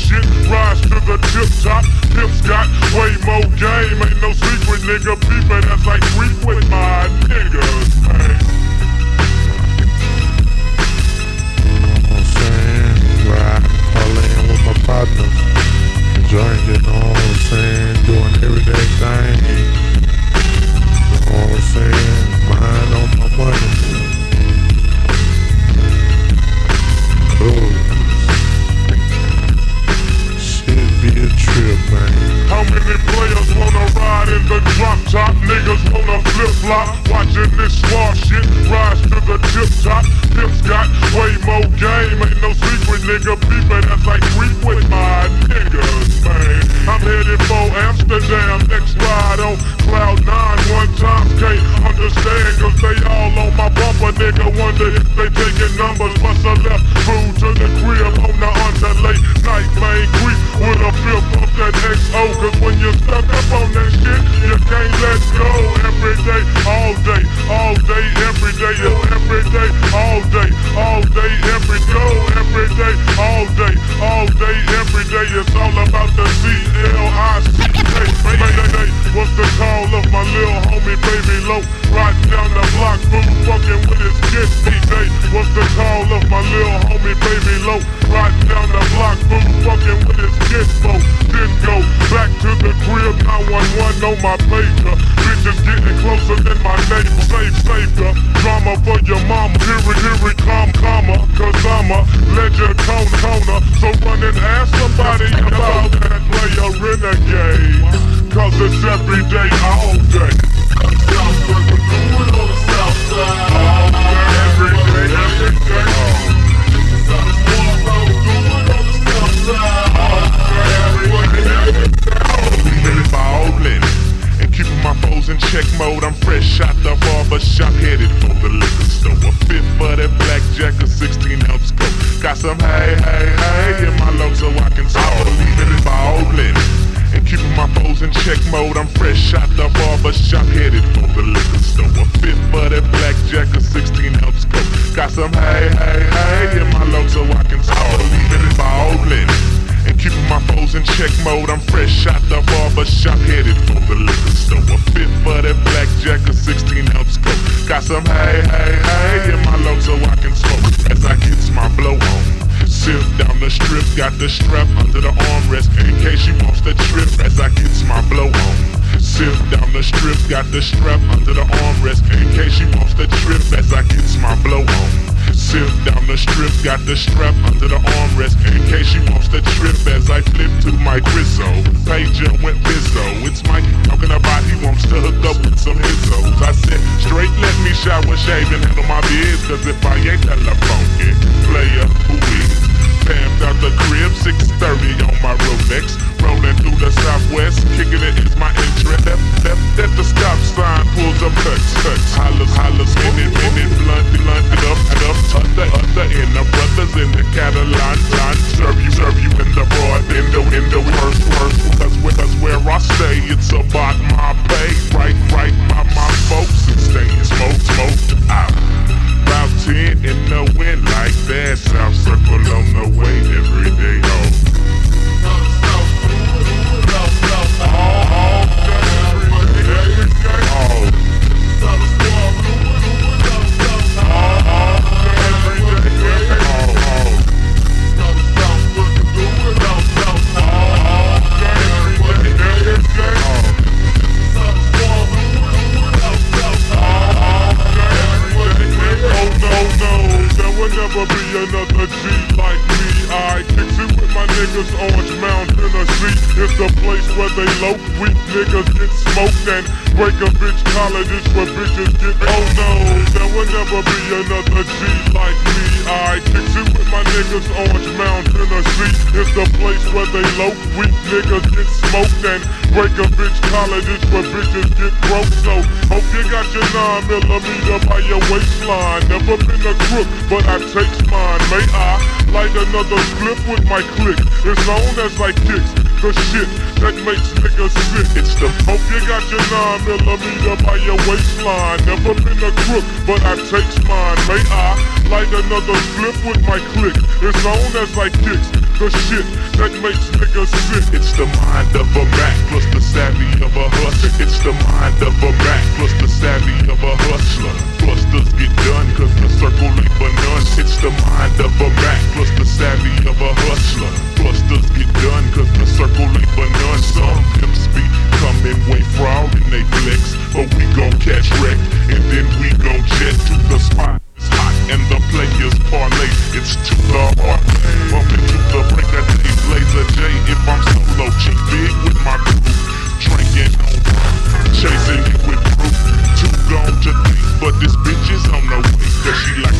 shit, rise to the tip top. Pimps got way more game, ain't no secret, nigga. Beepin' that's like creep with my niggas. Hey. Flop. Watching this swar shit rise to the tip top. Pimps got way more game. Ain't no secret, nigga. Peeping as I creep with my niggas, man. I'm headed for Amsterdam. Next ride on Cloud 9. One time can't understand. Cause they all on my bumper, nigga. Wonder if they taking numbers. Bust a left food to the crib on the under late Night lane creep with a fifth of that XO. Cause when you're stuck up on that shit, you can't let go. Every day, day, all day, every day, every day, all day, all day, every go, oh, every day, all day, all day, every day. It's all about the C-L-I-C-K. Mayday, what's the call of my little homie, baby low? Riding down the block, fool, fucking with his kids. D-Day, what's the call of my little homie, baby low? Riding down the block, fool, fucking with his kids. Then go 911 on my pager. Bitches getting closer than my neighbor. Save, the drama for your mama. Here it, here it, calm, calmer. Cause I'm a legend, cone, toner. So run and ask somebody about that player renegade. Cause it's every day, all day. Every Out the barber shop, headed for the liquor store. A fifth for that blackjack, a 16 ounce coke. Got some hey, hey, hey in my low so I can talk. Really ballin' and keeping my foes in check mode. I'm fresh out the barber shop, headed some hey, hey, hey in my low so I can smoke as I gets my blow on. Sip down the strip, got the strap under the armrest in case she wants to trip as I gets my blow on. Sip down the strip, got the strap under the armrest in case she wants to trip as I gets my blow on. Sip down the strip, got the strap under the armrest in case she wants to trip as I flip to my Grizzo. Pager went bizzo. And handle my biz. Cause if I ain't hella funky, player, who is? Pamped out the crib, 630 on my Rolex. Rolling through the southwest, kicking it is my interest. Left, left at the stop sign, pulls up cuts, cuts. Hollers, hollers, minute, minute, blunt, blunt, it up, it up. Other, other, in the brothers in the Cadillac, line. Serve you, serve you in the broad, in the, in the worst, niggas, Orange Mound, Tennessee. It's the place where they low, weak niggas get smoked and break a bitch collar. This where bitches get. Oh no, there will never be another G like me. I kicks it with my niggas, Orange Mound, Tennessee. It's the place where they low, weak niggas get smoked and break a bitch collar. This where bitches get broke. So hope you got your 9 millimeter by your waistline. Never been a crook, but I takes mine. May I light another slip with my click? It's on as I kicks. the shit that makes niggas sick. It's the hope you got your 9 millimeter by your waistline. Never been a crook, but I takes mine. May I light another flip with my click? It's on as I kicks the shit that makes niggas sick. It's the mind of a Mac plus the savvy of a hustler. It's the mind of a Mac plus the savvy of a hustler. Does get done cause the circle ain't but none. It's the mind of It's to the heart. Bumping to the break of day, Blazer J. If I'm solo, cheap big with my crew. Drinking on chasing it with group. Too gone to think, but this bitch is on the way. Cause she like